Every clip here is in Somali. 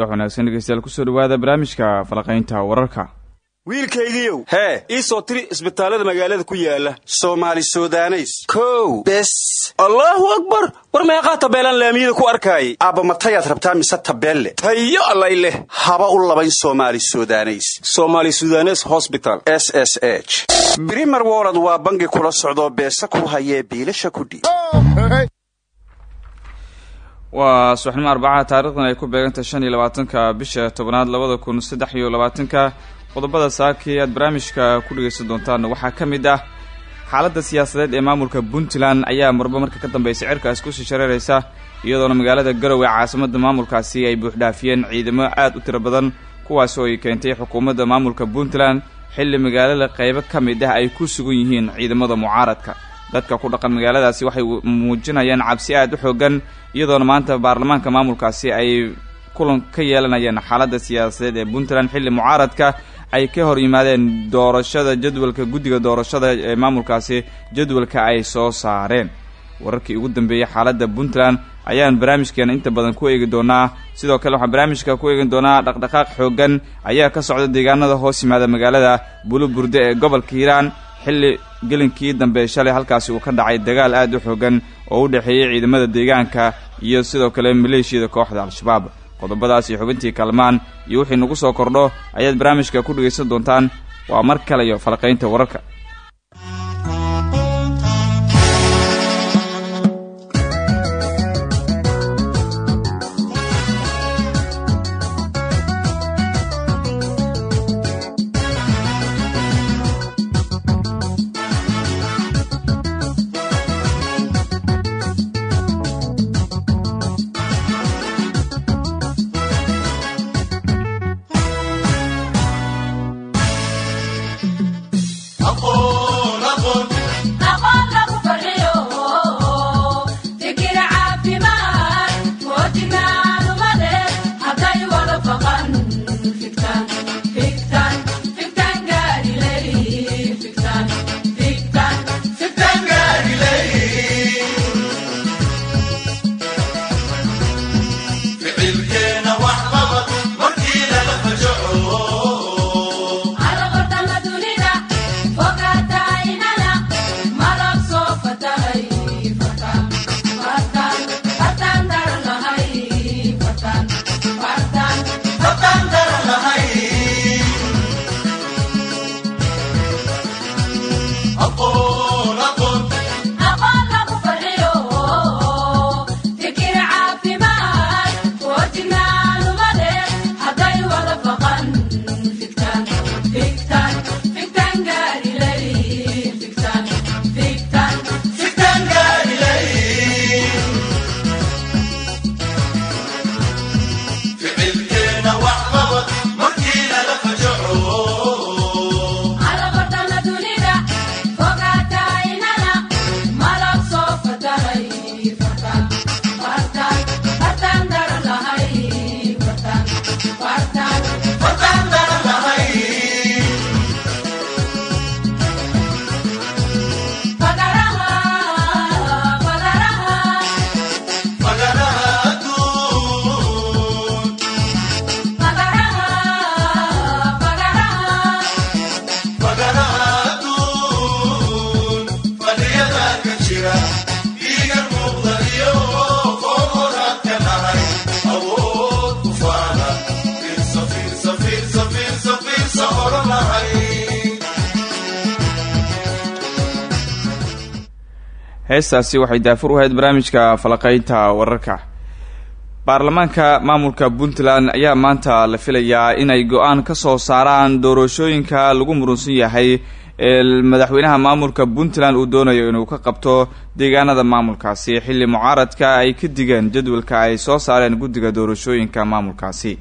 subax wanaagsan dhegeystayaal ku soo dhawaada barnaamijka falaqaynta wararka. Wiilkaygiiow hee ii soo tiri isbitaallada magaalada ku yaalla soomaali sudaneys. Kow bes. Allaahu akbar! War meeqaa tabeelaan laamiyada ku arkaayay? Aabba matayaad rabtaa mise tabeelle? Tayo allay leh. Haba u labayn soomaali sudaneys. Somaali sudanes hosbital s s h. Brimer wolod waa bangi kula socdoo beesa ku hayee biilasha kudhiib waa subaxnimo arbacaha taarikhdan ay ku beegantahay shan iyo labaatanka bisha tobanaad labada kun saddex iyo labaatanka. Qodobada saakii aad barnaamijka ku dhegaysan doontaan waxaa ka mid ah. Xaaladda siyaasadeed ee maamulka puntland ayaa marba marka ka dambaysa cirkaas ku sii shareeraysa iyadoona magaalada garowe caasimada maamulkaasi ay buuxdhaafiyeen ciidamo aad u tiro badan kuwaas oo ay keentay xukuumadda maamulka puntland xilli magaalada qaybo ka mid ah ay ku sugan yihiin ciidamada mucaaradka dadka ku dhaqan magaaladaasi waxay muujinayaan cabsi aad u xoogan iyadoona maanta baarlamaanka maamulkaasi ay kulan ka yeelanayeen xaaladda siyaasadeed ee puntland. Xilli mucaaradka ay ka hor yimaadeen doorashada jadwalka guddiga doorashada ee maamulkaasi jadwalka ay soo saareen. Wararkii ugu dambeeyey xaaladda puntland ayaan barnaamijkeena inta badan ku eegi doonaa. Sidoo kale waxaan barnaamijka ku eegi doonaa dhaqdhaqaaq xoogan ayaa ka socda deegaanada hoos yimaada magaalada buluburde ee gobolka hiiraan. Xilli gelinkii dambe shalay halkaasi uu ka dhacay dagaal aad u xoogan oo u dhexeeyey ciidamada deegaanka iyo sidoo kale maleeshiyada kooxda al-shabaab. Qodobadaasi xubintii kalmaan iyo wixii nagu soo kordho ayaad barnaamijka ku dhegaysan doontaan. Waa mar kale iyo falaqaynta wararka heestaasi waxay daafur u ahayd barnaamijka falaqaynta wararka. Baarlamaanka maamulka puntland ayaa maanta la filayaa inay go'aan ka soo saaraan doorashooyinka lagu murunsan yahay ee madaxweynaha maamulka puntland uu doonayo inuu ka qabto deegaanada maamulkaasi. Xilli mucaaradka ay ka digeen jadwalka ay soo saareen guddiga doorashooyinka maamulkaasi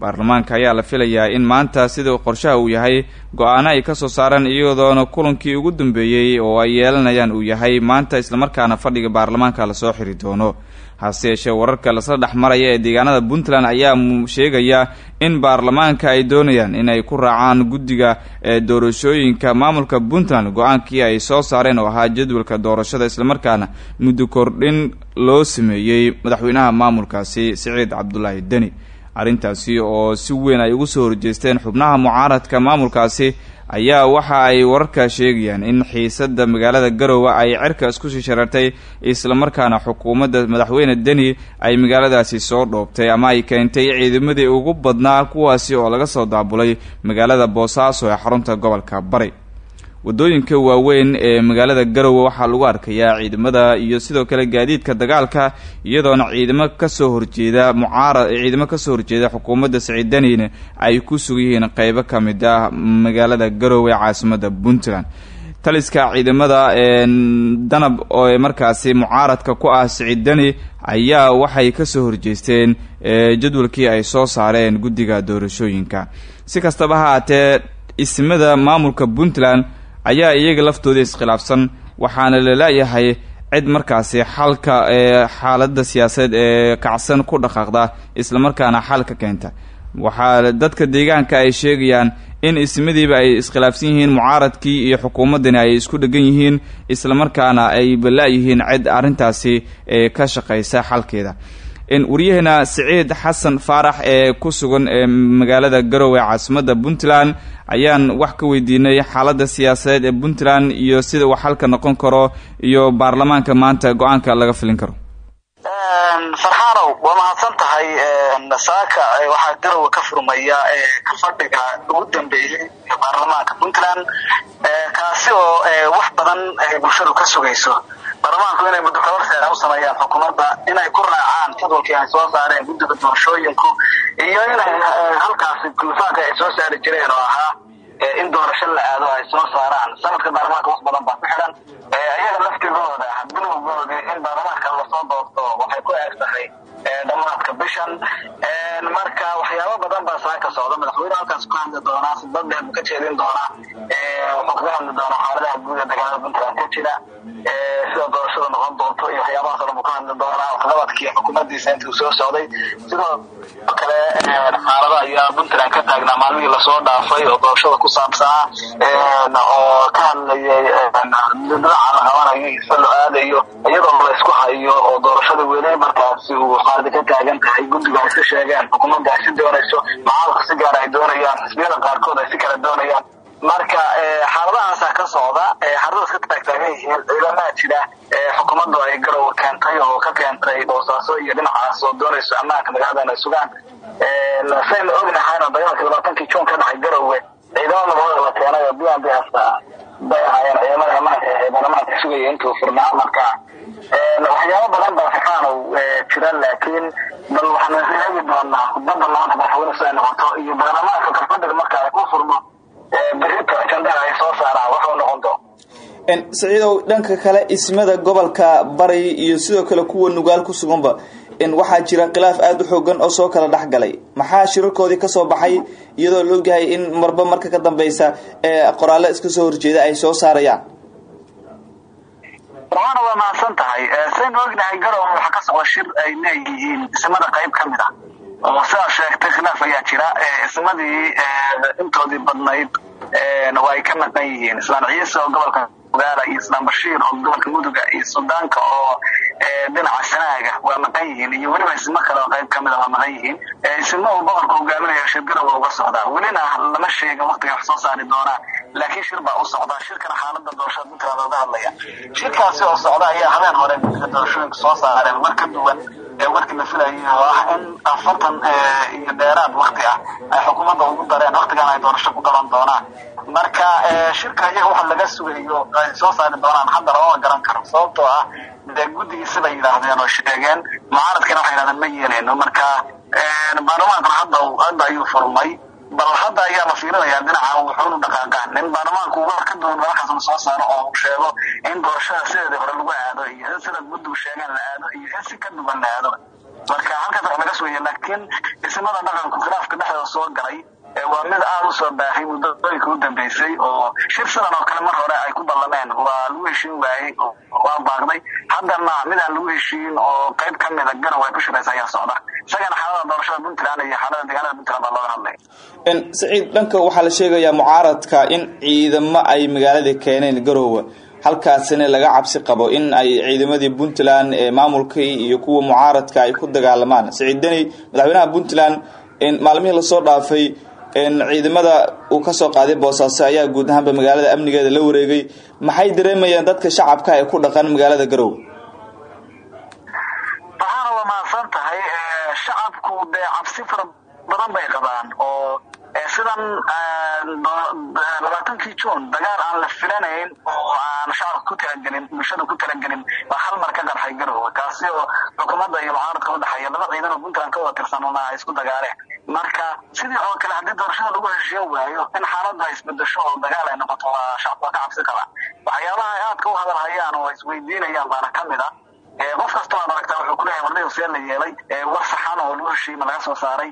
baarlamaanka ayaa la filayaa in maanta sida qorshaha uu yahay go'aano ay ka soo saareen iyadoona kulankii ugu dambeeyey oo ay yeelanayaan uu yahay maanta islamarkaana fadhiga baarlamaanka la soo xiri doono. Hase yeeshee wararka lasla dhex maraya ee deegaanada puntland ayaa sheegaya in baarlamaanka ay doonayaan in ay ku raacaan guddiga ee doorashooyinka maamulka puntland. Go'aankii ay soo saareen oo ahaa jadwalka doorashada islamarkaana muddo kordhin loo sameeyey madaxweynaha maamulkaasi siciid cabdulaahi deni arrintaasi oo si weyn ay ugu soo horjeesteen xubnaha mucaaradka maamulkaasi ayaa waxa ay wararka sheegayaan in xiisada magaalada garowe ay cirka isku sii sharartay islamarkaana xukuumadda madaxweyne deni ay magaaladaasi soo dhoobtay ama ay keentay ciidamadii ugu badnaa kuwaasi oo laga soo daabulay magaalada boosaaso ee xarunta gobolka bari waddooyinka waaweyn ee magaalada garowe waxaa lagu arkayaa ciidamada iyo sidoo kale gaadiidka dagaalka iyadoona ciidamo ka soo horjeeda mucaarad ciidamo ka soo horjeeda xukuumadda siciidanina ay ku sugan yihiin qeybo ka mid ah magaalada garowe ee caasimada puntland. Taliska ciidamada danab oo markaasi mucaaradka ku ah siciidani ayaa waxay ka soo horjeesteen jadwalkii ay soo saareen guddiga doorashooyinka. Si kastaba haatee ismada maamulka puntland ayaa iyaga laftooda iskhilaafsan waxaana la leeyahay cid markaasi xalka ee xaaladda siyaasadeed ee kacsan ku dhaqaaqda islamarkaana xal ka keenta. Waxaa dadka deegaanka ay sheegayaan in ismadiiba ay iskhilaafsan yihiin mucaaradkii iyo xukuumaddani ay isku dhegan yihiin islamarkaana ay balaa-yihiin cid arrintaasi ee ka shaqaysa xalkeeda waryaheena siciid xasan faarax ee ku sugan ee magaalada garowe caasimadda puntland ayaan wax ka weydiinay xaaladda siyaasadeed ee puntland iyo sida uu xalka noqon karo iyo baarlamaanka maanta go'aanka laga filin karo. Farxaanow waa mahadsan tahay saaka waxaa garowe ka furmaya fadhiga ugu dambeeyey ee baarlamaanka puntland kaasi oo wax badan bulshadu ka sugayso baarlamaanku inay muddo kabarseera u sameeyaan xukuumadda inay ku raacaan jadwalkii ay soo saareen guddiga doorashooyinku iyo inay halkaasi gulfaanka ay soo saari jireen oo ahaa in doorasho la aado ay soo saaraan. Sanadka baarlamaanka wax badan baa ku xidhan iyaga laftigooda bilowgoodii in baarlamaanka la soo doorto waxay ku eeg tahay dhamaadka bishan. Marka waxyaabo badan baa saa ka socda. Madaxweyne halkaas ku hadli doonaa sidadeed buu ka jeedin doonaa. Wuxuu kaga hadli doonaa xaaladaha guud ee dagaalada puntland ka jira sida doorashada noqon doonto iyo waxyaabahaas hadli doonaa waxqabadkii xukuumaddiisa intii uu soo socday. Sidoo kale xaalado ayaa puntland ka taagnaa maalmihii la soo dhaafay oo doorashada ku saabsanaa oo ka hadlayay dinaca la qabanayo isa lo aadayo iyadoo laysku hayo oo doorashada weli markaasi uu xaaladi ka taagan tahay. Guddiga ay si sheegeen xukuumadda ay si doonayso macaalka si gaara ay doonayaan xisbiyada qaarkood ay si kala doonayaan marka xaaladahaasa ka socda. Xaaladaas ka taagtaagan yihiin ciidamaha jira. Xukuumaddu ay garow keentay oo ka keentay boosaaso iyo dhinacaas oo doonayso ammaanka magaalada inay sugaan. Saynu ognahayna dagaalkii labaatankii juun ka dhacay garowe ciidamo magaalada la keenay oo b n b hasta bay ahaayeen. Ciidamada ammaanka ee baarlamaanka sugaya intuu furnaa marka waxyaabo badan baa faxaanow jira laakiin bal waxaan eegi doonaa khudbadda maanta madaxweyne si ay noqoto iyo baarlamaanka kalfadhiga marka ay ku furmo berito saciidow dhanka kale ismada gobolka bari iyo sidoo kale kuwa nugaal ku suganba. Waxaa jira khilaaf aada u xoogan oo soo kala dhex galay maxaa shirarkoodii ka soo baxay? Iyadoo la ogyahay in marba marka ka dambeysa qoraallo iska soo horjeeda ay soo saarayaan. Farxaana waa mahadsan tahay saynu ognahay garowe waxaa ka socda shir ay leeyihiin ismada qayb ka oo sidaa sheegtay khilaaf ayaa jira. Ismadii intoodii badnayd waa ay ka maqan yihiin. Islaan ciise oo gobolka ugaala iyo islaan bashiir oo gobolka muduga iyo sudaanka oo dhinaca sanaaga waa maqan yihiin. Iyo weliba ismo kale oo qayb kamida waa maqan yihiin. Ismo uu boqorka hogaaminaya shir garowe uga socdaa. Welina lama sheega waktiga wax soo saari doonaa laakiin shir baa u socda shirkana xaalada doorashada puntland oga hadlaya shirkaasi oo socda ayaa habeen hore doorashooyinka soo saareen war ka duwan warkii la filayay ah in afartan iyo dheeraad wakti ah ay xukuumadda ugu dareen. Waktigan ay doorasho ku qaban doonaan. Marka shirka iyaga waxa laga sugayo ay soo saari doonaan. Hadda lama garan karo. Sababtoo ah dee guddigii siday yidhaahdeen oo sheegeen. Mucaaradkina waxay yidhahdeen ma yeeleyno marka baarlamaankuna hadda hadda ayuu furmay bal hadda ayaa la fiirinayaa dhinaca wuxuunu dhaqaaqaan in baarlamaanku war ka duwan markaas la soo saaro oo uu sheego in doorashada sideedii hore lagu aado iyo sida guddigu sheegaan la aado iyo in si ka duwan la aado. Marka halkaas wax laga sugaya laakiin ismada dhaqanku khilaafka dhexdooda soo galay waa mid aada u soo baahay muddooyinka u dambeysay oo shir sidan oo kale mar hore ay ku ballameen. Waa lagu heshiin waayey waa baaqday. Haddana mid aan lagu heshiin oo qayb ka mida garow ay ku shiraysa ayaa socda. Isagana xaalada doorashada puntland iyo xaalada deegaanada puntland baa looga hadlay. Saciid dhanka waxaa la sheegayaa mucaaradka in ciidamo ay magaalada keeneen garowe halkaasina laga cabsi qabo in ay ciidamadii puntland ee maamulkii iyo kuwa mucaaradka ay ku dagaalamaan saciid deni madaxweynaha puntland maalmihii la soo dhaafay ciidamada uu ka soo qaaday boosaaso ayaa guud ahaanba magaalada amnigeeda la wareegay. Maxay dareemayaan dadka shacabka ee ku dhaqan magaalada garow? Waxaana waa mahadsan tahay shacabku dee cabsi fara badan bay qabaan oo sidan labaatankii juun dagaal aan la filanayn oo aan shacabka ku talagelin bulshada ku talagelin baa hal mar ka qarxay garowe kaasi oo xukuumadda iyo mucaaradka udhexeeya laba ciidan oo puntland ka wada tirsanona ay isku dagaaleen. Marka sidii oo kale haddii doorashada lagu heshiin waayo in xaaladda isbedesho oo dagaal ay noqoto waa shacabka ka cabsi qabaa waxyaabaha ay aadka u hadal hayaan oo isweydiinayaan baana ka mid a qof kasta waad aragtaa wuxuu kuleeyahay warnihi see la yeelay war saxan oo lagu heshiima laga soo saaray.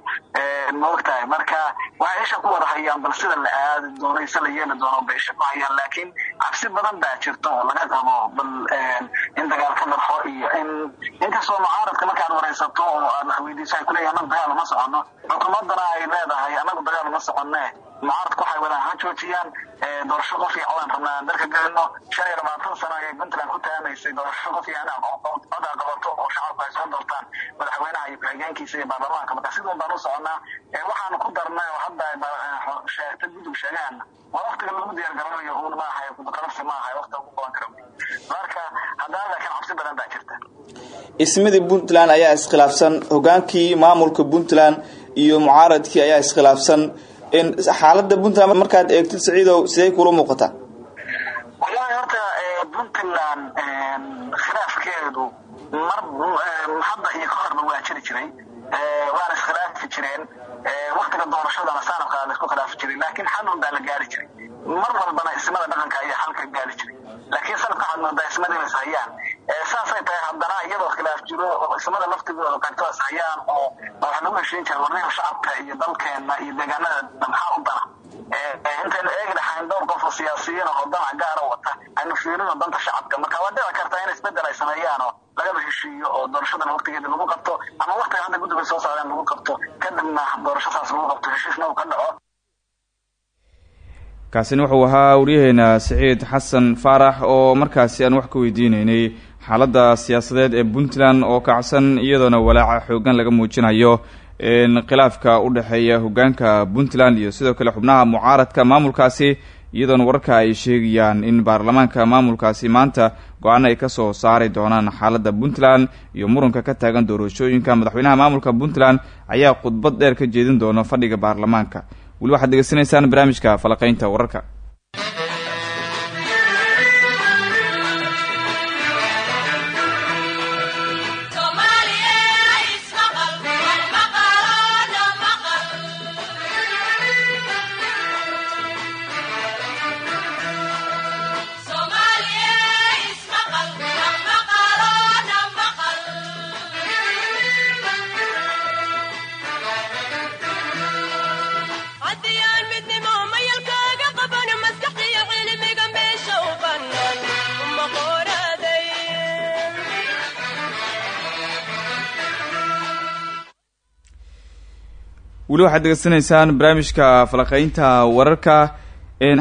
Ma ogtahay. Marka waxay isha ku wada hayaan bal sida la aadi doono ise la yeeli doono bay isha ku hayaan. Laakiin cabsi badan baa jirta oo laga qabo bal in dagaal ka darxo iyo in inkastoo mucaaradka markaad waraysato oo aad wax weydiiso ay kuleeyahay anagu dagaal uma socono xukuumaddana ay leedahay anagu dagaal uma soconne mucaaradku waxay wadaan ha joojiyaan doorasho qof iyo codaan rabnaa. Aan dalka gelino shan iyo labaatan sano ayay puntland ku taamaysay doorasho qof iyo anaa codaa qabato oo shacabku ay soo doortaan. Madaxweynaha iyo ku-xigeenkiisa iyo baarlamaanka. Marka sidun baan u soconaa waxaanu ku darnay oo hadda sheegtay gudub sheegaana waa waktiga lagu diyaar garanayo uun ma ahay qalabsi ma ahay waktiga ugu qaban karo marka haddana laakiin cabsi badan baa jirta. Ismadii puntland ayaa iskhilaafsan hogaankii maamulka puntland iyo mucaaradkii ayaa iskhilaafsan xaalada puntland markaad eegtid saciidow siday kula muuqataa? Wallahi horta puntland khilaafkeedu mar hadda iyo ka horba waa jiri jiray. Waana iskhilaafi jireen. Waktiga doorashadana saanabkaa la isku khilaafi jiray. Laakiin xalun baa la gaari jiray. Mar walbana ismada dhaqanka ayaa xalka gaari jiray. Laakiin sanadka waxaad moodaa ismada inay ishayaan saasay tahay haddana iyadoo khilaaf jiro oo ismada laftigooda qaybto ishayaan oo waxa lagu heshiin jira warniha shacabka iyo dalkeena iyo deegaanada maxaa u dana intaynu eegi lahayn dhowr qof oo siyaasiyiin oo danac gaara wata aynu fiirino danta shacabka. Marka waa dhici kartaa in isbeddel ay sameeyaan oo lagaba heshiiyo oo doorashadana waktigeeda lagu qabto ama waktiga hadda guddiga soo saareen lagu qabto. Kadibna doorashadaas lagu qabto heshiisna uu ka dhaco. Kaasina wuxuu ahaa waryaheena siciid xasan faarax oo markaasi aan wax ka weydiineynay xaaladda siyaasadeed ee puntland oo kacsan iyadoona walaaca xoogan laga muujinayo khilaafka u dhexeeya hogaanka puntland iyo sidoo kale xubnaha mucaaradka maamulkaasi iyadoona wararka ay sheegayaan in baarlamaanka maamulkaasi maanta go'aan ay ka soo saari doonaan xaaladda puntland iyo muranka ka taagan doorashooyinka madaxweynaha maamulka puntland ayaa khudbad dheer ka jeedin doona fadhiga baarlamaanka. Weli waxaad degeysanaysaan barnaamijka falaqeynta wararka weli waxaad degeysanaysaan barnaamijka falaqeynta wararka.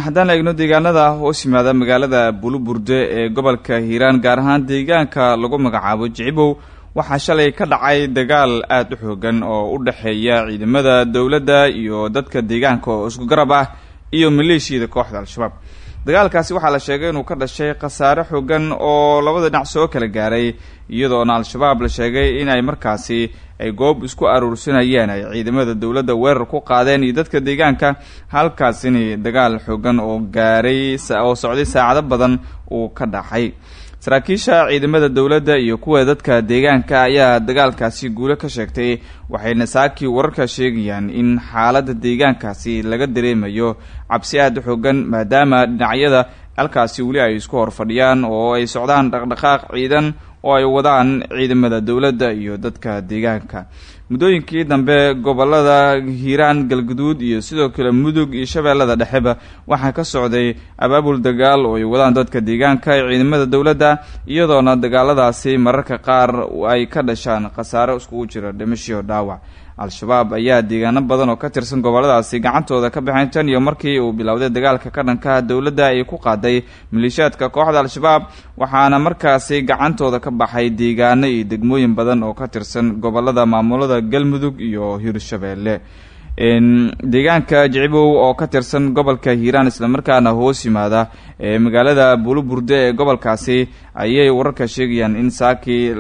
Haddaan eegno deegaanada hoos yimaada magaalada buluburde ee gobolka hiiraan gaar ahaan deegaanka lagu magacaabo jicibow waxaa shalay ka dhacay dagaal aada u xoogan oo u dhexeeya ciidamada dowladda iyo dadka deegaanka oo isku garab ah iyo maleeshiyada kooxda al-shabaab dagaalkaasi waxaa la sheegay inuu ka dhashay khasaare xoogan oo labada dhinac soo kala gaaray iyadoona al-shabaab la sheegay inay markaasi ay goob isku aruursanayeen ay ciidamada dowladda weerar ku qaadeen iyo dadka deegaanka. Halkaasini dagaal xoogan oo gaaray oo socday saacado badan uu ka dhacay saraakiisha ciidamada dowladda iyo kuwa dadka deegaanka ayaa dagaalkaasi guulo ka sheegtay waxayna saakii wararka sheegayaan in xaaladda deegaankaasi laga dareemayo cabsi aada u xoogan maadaama dhinacyada halkaasi weli ay isku hor fadhiyaan oo ay socdaan dhaqdhaqaaq ciidan oo ay wadaan ciidamada dowladda iyo dadka deegaanka. Muddooyinkii dambe gobollada hiiraan galguduud iyo sidoo kale mudug iyo shabeellada dhexeba waxaa ka socday abaabul dagaal oo ay wadaan dadka deegaanka ee ciidamada dowladda iyadoona dagaaladaasi mararka qaar ay ka dhashaan khasaare iskugu jira dhimashiyo dhaawac al-shabaab ayaa deegaano badan oo ka tirsan goboladaasi gacantooda ka baxeen tan iyo markii uu bilowday dagaalka ka dhankaha dowladda ay ku qaaday maleeshiyaadka kooxda al-shabaab waxaana markaasi gacantooda ka baxay deegaano iyo degmooyin badan oo ka tirsan gobollada maamulada galmudug iyo hirshabeelle deegaanka jicibow oo ka tirsan gobolka hiiraan islamarkaana hoos yimaada ee magaalada buluburde ee gobolkaasi ayay wararka sheegayaan in saaki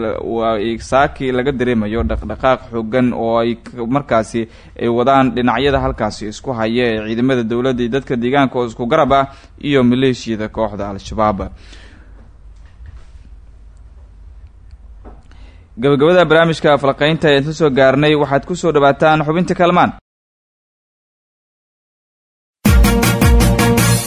saaki laga dareemayo dhaqdhaqaaq xoogan oo ay markaasi ay wadaan dhinacyada halkaasi isku haya ee ciidamada dowladda iyo dadka deegaanka oo isku garab ah iyo maleeshiyada kooxda al-shabaab. Gabagabada barnaamijka falqeynta ayaan soo gaarnay waxaad ku soo dhawaataan xubinta kalmaan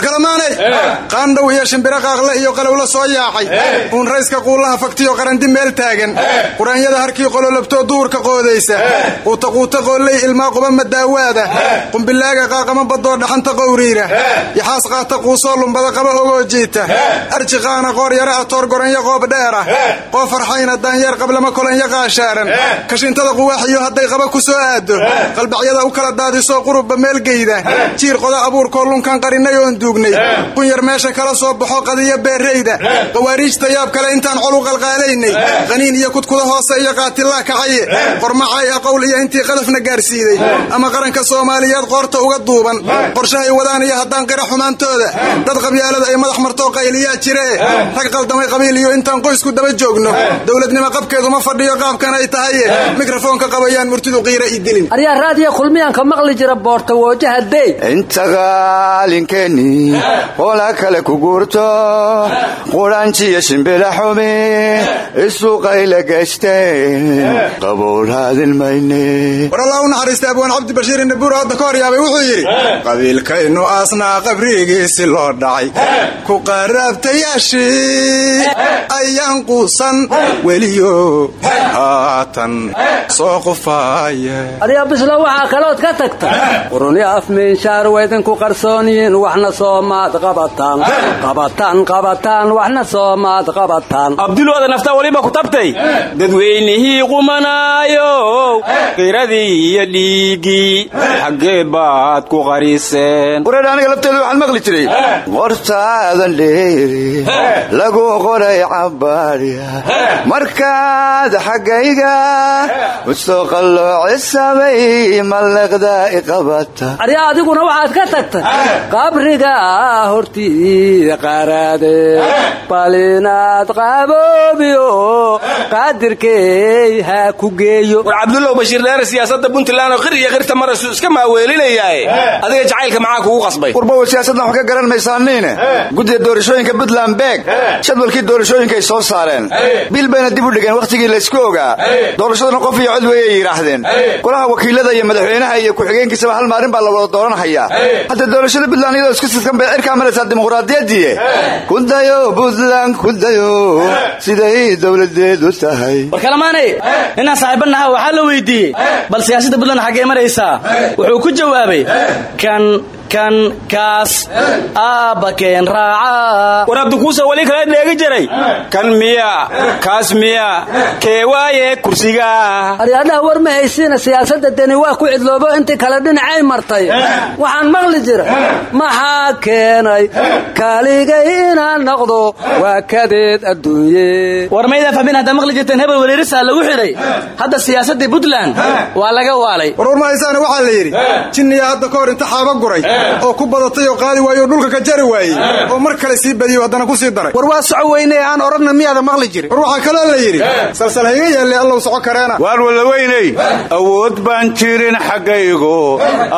war kalamaanay qaandhow iyo shimbiro qaaqle iyo qalowla soo yaacay. Uun rayska quullaha faktiyo qarandi meel taagan. Quraanyada harkii qololobtoo duurka qoodaysa. Quutaquuta qoolley ilmaa quba madaawaada qumbilaaga qaaqama baddoo dhaxanta qowriira. Yaxaas qaata quusoo lumbada qaba ogoo jiita. Arji qaana qoor yara a toor goranya qoob dheera. Qoo farxayna daanyeer qablama kolanya qaashaaran. Kashintada quwaaxiyo hadday qaba ku soo aado qalbacyada u kala daadisoo qurubba meelgeyda jiir qoda abuurkoo lunkan qarinay oon duugnay qunyar meesha kala soo baxo qadiyo beerrayda qawaariijta yaab kale intaan col u qalqaalaynay qaniin iyo kudkuda hoose iyo qaatillaa kacaye qormacay aqowl iyo intii qadafna gaarsiiday. Ama qaranka soomaaliyeed qoorta uga duuban. Qorshahay wadaan iyo haddaan qira xumaantooda. Dad qabyaalada ay madax martoo qayliyaa jiree rag qaldamay qabiil iyo intaan qoysku daba joogno. Dowladnimo qabkeedu ma fadhiyo qaabkan ay tahaye mikrofoonka qabayaan murtidu qiira i dilin aryaa raadiya kulmiyaanka maqli jira boorta woojaha dey inta qaalinkeeni qola kale ku guurto qudhanjiyo shimbila xumi isuqayla geshteen qabowlaadin mayne war allah u naxariistay abwaan cabdi bashiir inabuur hadda ka hor yaabay wuxuu yidhi qabiilkaynu aasnaa qabrigiisi loo dhacay ku qaraabtayaashii ayaan quusan weliyo haatan soo qufaaya aryaa bislo waxaa kalood ka tagta quruni afmiinshaar waydinku qarsoonyiin waxna soomaad qabataan qabataan qabataan waxna soomaad qabataan abdulooda nafta weliba ku tabtay? Dadweynihii qumanaayow qiradii iyo dhiiggii xaggee baad ku qariseen. Wareer aniga lafteeda waxaan maqli jiray. Qortaadan dheeri lagu qoray cabbaadya markaad xaggayga u soo qalloocisabay mallaqda iqabata. Aryaa adiguna waxaad ka tagtay qabriga hortii qaraade bal inaad qaboobiyo qaadirkey ha ku geeyo. War cabdulow bashiir dheere siyaasadda puntland oo qir iyo qirta marasu iska maaweelinayaaye adiga jacaylka maxaa kugu qasbay? Warbawa siyaasaddan wax ka garan maysaaniine guddiga doorashooyinka puntland beeg jadwalkii doorashooyinkay soo saareen. Bil bayna dib u dhigeen wakhtigii laysku ogaa. Doorashaduna qof iyo cod weeyay yidhaahdeen. Golaha wakiilada iyo madaxweynaha iyo ku-xigeenkiisaba hal maalin baa la wada dooranhayaa hadda doorashada puntland iyadoo isku sidkan bay cirkaa maraysaa dimuqraadiyaddiiye kudayo puntland kudayo siday dowladeedu tahay war kalamaanay inaan saaxiibanaha waxaa la weydiiyey. Bal siyaasadda puntland xaggee maraysaa. Wuxuu ku jawaabay kan kan kaas aabbakeen raaca. War abdikuusa weli kala dheegi jiray. Kan miya kaas miya kee waaye kursiga? Aryaadhaha war ma haysiina siyaasadda deni waa ku cidloobo intii kale dhinacay martay. Waxaan maqli jira maxaa keenay? Kaligay inaan noqdo waa kadeed adduunye. War maydaa fahmin haddaa maqli jirteen hebel weliirisaa lagu xidhay hadda siyaasaddii puntland waa laga waalay. War war ma haysaana waxaa la yidhi jinniyaa hadda ka hor inta xaaba guray oo ku badatay oo qaadi waayo oo dhulka ka jari waayey. Oo mar kale sii badiyo haddana ku sii daray. War waa soco weyne aan odhanna miyaada maqli jirin? War waxaa kaloo la yidhi salsal hayga yeelle allow soco kareena. Waar walaweyney awood baan jirin xaggaygo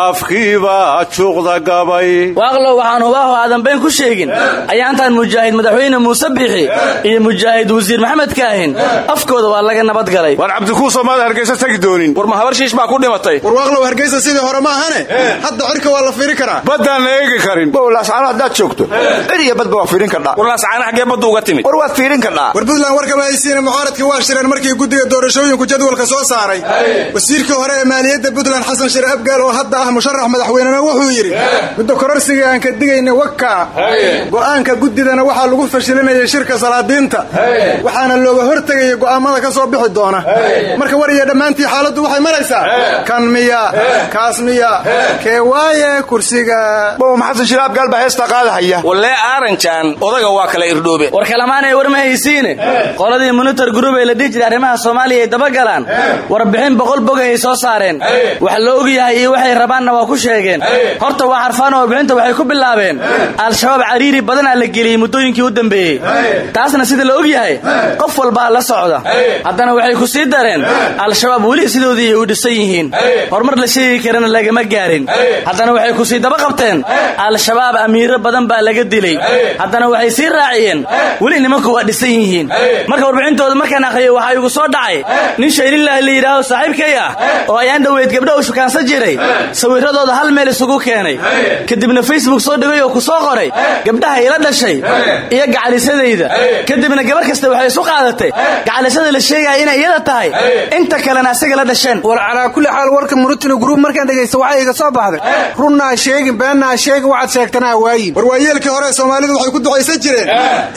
afkiibaa juuqda gabay. Waaqlow waxaan hubaaho aadan been ku sheegin. Ayaantaan mujaahid madaxweyne muuse bixi. Iyo mujaahid wasiir maxamed kaahin afkooda waa laga nabadgalay war cabdikuusoo maada hargaysa tagi doonin. War ma habar shiish baa ku dhimatay. War waaqlow hargaysa sidii hore ma ahane? Hadda cirka waa la fiiri karaa baddaan la eegi karin. Bowlaascaano haddaad joogto. Cir iyo badba waa fiirin kardhaa warlaascaana xaggee baddu uga timid. War waad fiirin kardhaa war puntland warkama haysiina mucaaradkii waa shireen markii guddiga doorashooyinku jadwalka soo saaray. Wasiirkii hore ee maaliyadda puntland xasan shire abgaal oo hadda ah musharax madaxweynena wuxuu yidhi muddo kororsiga aan ka digayna wakaa go'aanka guddidana waxaa lagu fashilinayay shirka salaadiinta. Waxaana looga hortegaya go'aamada ka soo bixi doona. Marka war iyo dhammaantii xaaladdu waxay maraysaa kan miya kaas miya kee waaye kursiga bow maxasan shire abgaal baa heestaa qaadahaya. Wallee aaranjaan odaga waa kala irdhoobe war kalamaanay war ma haysiine. Qoladii monitor group ee la dhihi jiray arrimaha soomaaliya ay dabagalaan warbixin boqol bogay ay soo saareen. Wax la og yahay iyo waxay rabaanna waa ku sheegeen. Horta waa xarfaan oo warbixinta waxay ku bilaabeen. Al-shabaab cariiri badanaa la geliyey muddooyinkii u dambeeyey. Taasna sida la og yahay. Qof walbaa la socda. Haddana waxay ku sii dareen. Al-shabaab weli sidoodii ay u dhisan yihiin. Horumar la sheegi karana lagama gaarin. Haddana waxay ku sii daba qabteen? Al-shabaab amiiro badan baa laga dilay. Haddana waxay sii raaciyeen. Weli nimanku waa dhisan yihiin. Marka warbixintooda markaan aqriyay waxaa igu soo dhacay nin shaylilaahi la yidhaaho saaxiibkay ah oo ayaan dhoweyd gabdha u shukaansan jiray sawirradooda hal meel isugu keenay. Kadibna facebook soo dhigay oo ku soo qoray gabdhaha ila dhashay iyo gacalisadayda kadibna gabar kasta waxay isu qaadatay gacalisada la sheegaya inay iyada tahay inta kalena asaga la dhasheen. War calaa kulli xaal warka murutino gruub markaan dhegaysta waxaa iga soo baxday. Runnaa sheegin beennaa sheegin waxaad sheegtanaa waayin. War waayeelkii hore soomaalidu waxay ku ducaysan jireen.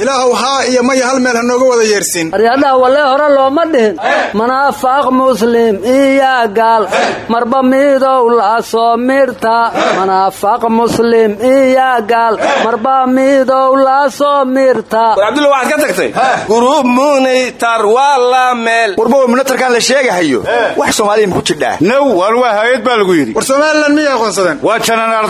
Ilaahow haa iyo maya hal meel ha nooga wada yeersin. Aryadhaha wallee hore looma dhihin. Manaafaaq muslim iyo gaal. Marba midow la soo mirta manaafaaq muslim iyo gaal. Marba midow la soo mirta war cabdulla waxaad ka tagtay? Guruub munitar waa la meel. Warbow minatarkaan la sheegahayo. Wax soomaaliya maku jidhaa? Now waan waa hay'ad baa lagu yidhi. War somalilan miyay aqoonsadeen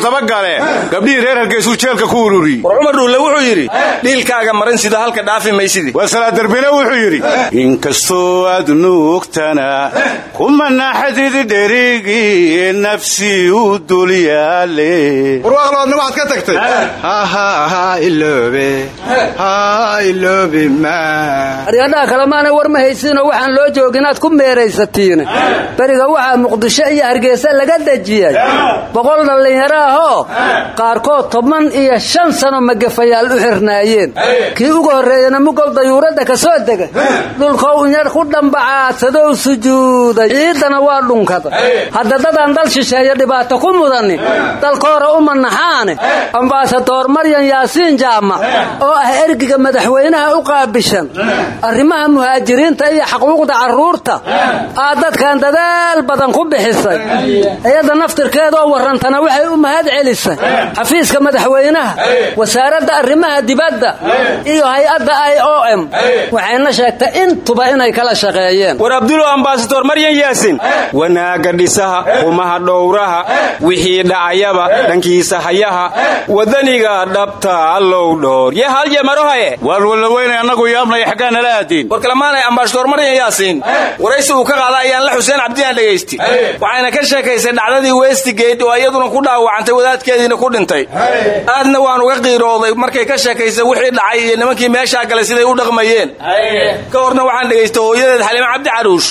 dabagale gabdhihii reer hargeysuu jeelka ku ururiyey war cumar dhuulle wuxuu yidhi dhiilkaaga marin sida halka dhaafi maysidi waa salaadarbine wuxuu yidhi inkastoo aad nuugtana kuma naxadid dherigii nafsi u dul yaale. War waaqloodna waxaad ka tagtay? Aryadhaha kalemaanay war ma haysiinoo waxaan loo joogin inaad ku meeraysatiine. Beriga waxaa muqdisho iyo hargeysa laga dejiyey boqol dhallinyaro ahoo qaarkood toban iyo shan sano magafayaal u xirnaayeen. Kii ugu horreeyena mugow dayuuradda ka soo degay. Dhulkow inyar ku dhambacaasadow sujuuday. Ciiddana waa dhunkada hadda dadaan dal shisheeyo dhibaato ku mudanin dalkoora u manaxaane ambaasadoor maryan yaasiin jaamac oo ah ergiga madaxweynaha u qaabishan. Arrimaha muhaajiriinta iyo xaquuqda carruurta aad dadkan dadaal badan ku bixisay. Iyada naftirkeedoo warrantana waxay u mahad celisay xafiiska madaxweynaha wasaaradda arrimaha dibadda iyo hay'adda i o m. Waxayna sheegtay intuba inay kala shaqeeyeen. War abdulo ambasador maryan yaasin. Wanaagga dhisaha xumaha dhowraha wixii dhacayaba dhankiisa hayaha wadaniga dhabta allow dhoor. Ye halye marohaye waar walaweynay annagu yaabnaya xaggaa nala aadiin war kalamaanay ambasador maryan yaasiin waraysi uu ka qaada ayaan la xuseen cabdiyaan dhegaysti waxayna ka sheekaysay dhacdadii westigate oo iyaduna ku dhaawacantay wadaadkeediina ku dhintay. Aadna waan uga qiirooday markay ka sheekaysay wixii dhacay iyo nimankii meeshaa galay siday u dhaqmayeen. Ka horna waxaan dhegaystay hooyadeed xaliime cabdi caruush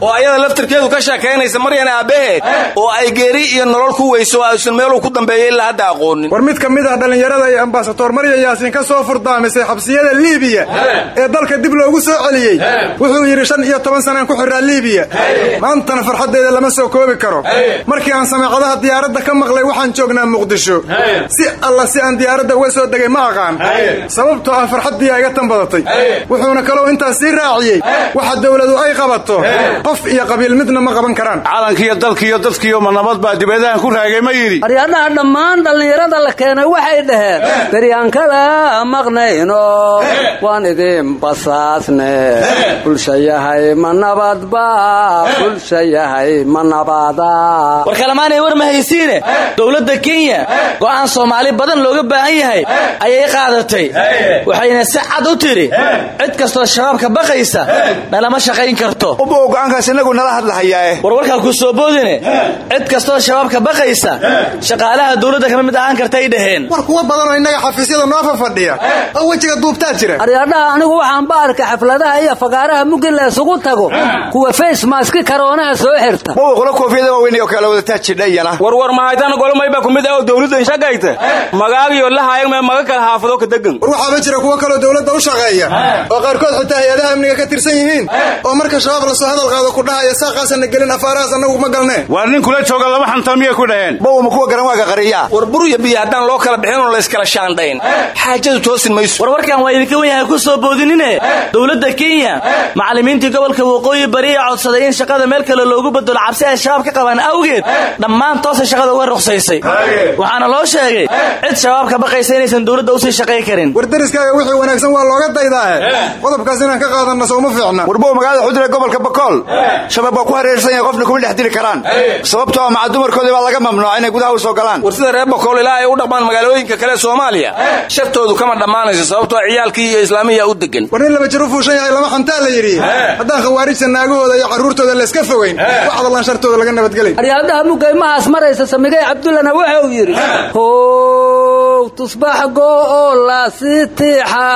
oo ayada laftirkeedu ka sheekaynaysa maryan aabbaheed oo ay geeri iyo nolol ku weyso aysan meeluu ku dambeeyay ilaa hadda aqoonin war mid ka mid ah dhallinyarada ay ambasador maryan yaasiin ka soo furdaamisay xabsiyada liibiya ee dalka dib loogu soo celiyey. Wuxuu yidhi shan iyo toban sanaan ku xiraa liibiya. Maantana farxaddeeda lama soo koobi karo. Markii aan sameecadaha diyaaradda ka maqlay waxaan joognaa muqdisho si alla si aan diyaaradda uga soo degay ma aqaan. Sababtoo ah farxaddiiaa iga tan badatay. Wuxuuna kaloo intaas sii raaciyey. Waxa dowladu ay qabato. Qof iyo qabiil midna ma qaban karaan. Calankiiyo dalkiiyo dadkiiyo ma nabad baa dibadahan ku raagay ma yidhi. Aryadhaha dhammaan dhallinyarada la keenay waxay dhaheen beryaan kala maqnayno waan idin basaasne bulshayahay ma nabadba bulshayahay ma nabada war kalamaanay war ma haysiine dowladda kenya go'aan soomaali badan looga baahan yahay ayay qaadatay. Waxayna si cad u tidhi cid kastoo shabaabka baqaysa nalama shaqayn karto. Ubow go'aankaas inagu nala hadlahayaae warwarkaa ku soo boodine cid kastoo shabaabka baqaysa shaqaalaha dowladda kama mid ahaan kartay dhaheen. War kuwa badanoo innaga xafiisyada noo fafadhiya oo wejiga duubtaa jira. Aryadhaha anigu waxaan ba arkay xafladaha iyo fagaaraha muggi la isugu tago kuwa facemaski karoonaha soo xirta. Warwar mahaytana golomayba kumid ah oo dawladdan shaqayta magaagiyo lahaayag mee maga kala haafado ka degan war waxaaba jira kuwo kaloo dawladda u shaqeeya. Oo qaarkood xitaa hay'adaha amniga ka tirsan yihiin. Oo marka shabaab la soo hadal qaado ku dhahaya saaqaasana gelin afaarahaas annagu ma galnee. Waar nin kula jooga laba xantaa miyay ku dhaheen? Bow ma kuwa garan waaga qariyaa war bur iyo biyo haddaan loo kala bixin oo layskala shaandhayn. Xaajadu toosin mayso. Warwarkan waa idinka wen yahay ku soo boodinine. Dowladda kenya macallimiintii gobolka waqooyi bari ee codsaday in shaqada meel kale loogu bedelo cabsi ay shabaab ka qabaan awgeed. Dhammaan toosay shaqada uga ruqsaysay waxaana loo sheegay cid shabaab ka baqaysa inaysan dowladda u sii shaqay karin. War deriskaaga wixii wanaagsan waa looga daydaahe qodobkaas inaan ka qaadanna sooma fiicna. Warbow magaalada xudure gobolka bakool shabaab waa ku hareersan yahay qofna kuma dhex dili karaan. Sababtoo ah maca dumarkoodii baa laga mamnuuca inay gudaha u soo galaan. War sida reer bakool ilaa ay u dhaqmaan magaalooyinka kale soomaaliya shaftoodu kama dhammaanayso sababtoo ciyaalkii iyo islaamiya u degan war nin laba jir u fuushan yahay lama xantaa la yidhi. Haddaan khawaarijta naagahooda iyo carruurtooda layska fogayn wax dallaan shartooda laga nabadgelay samigay cabdullana wuxuu yidhi how tusbax go'oo laasi tiixa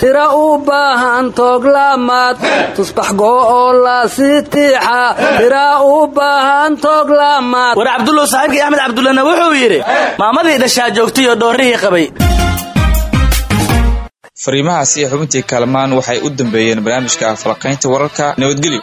tira u baahan tooglaamaad tusbax go'oo laasi tiixa tira u baahan tooglaamaad war cabdullow saaxiibkii axmed cabdullana wuxuu yidhi maamadii dhashaa joogtay oo dhoorrihii qabay. Fariimahaasi iyo xubintii kaalmaan waxay u dambeeyeen barnaamijka falaqaynta wararka nabadgelyo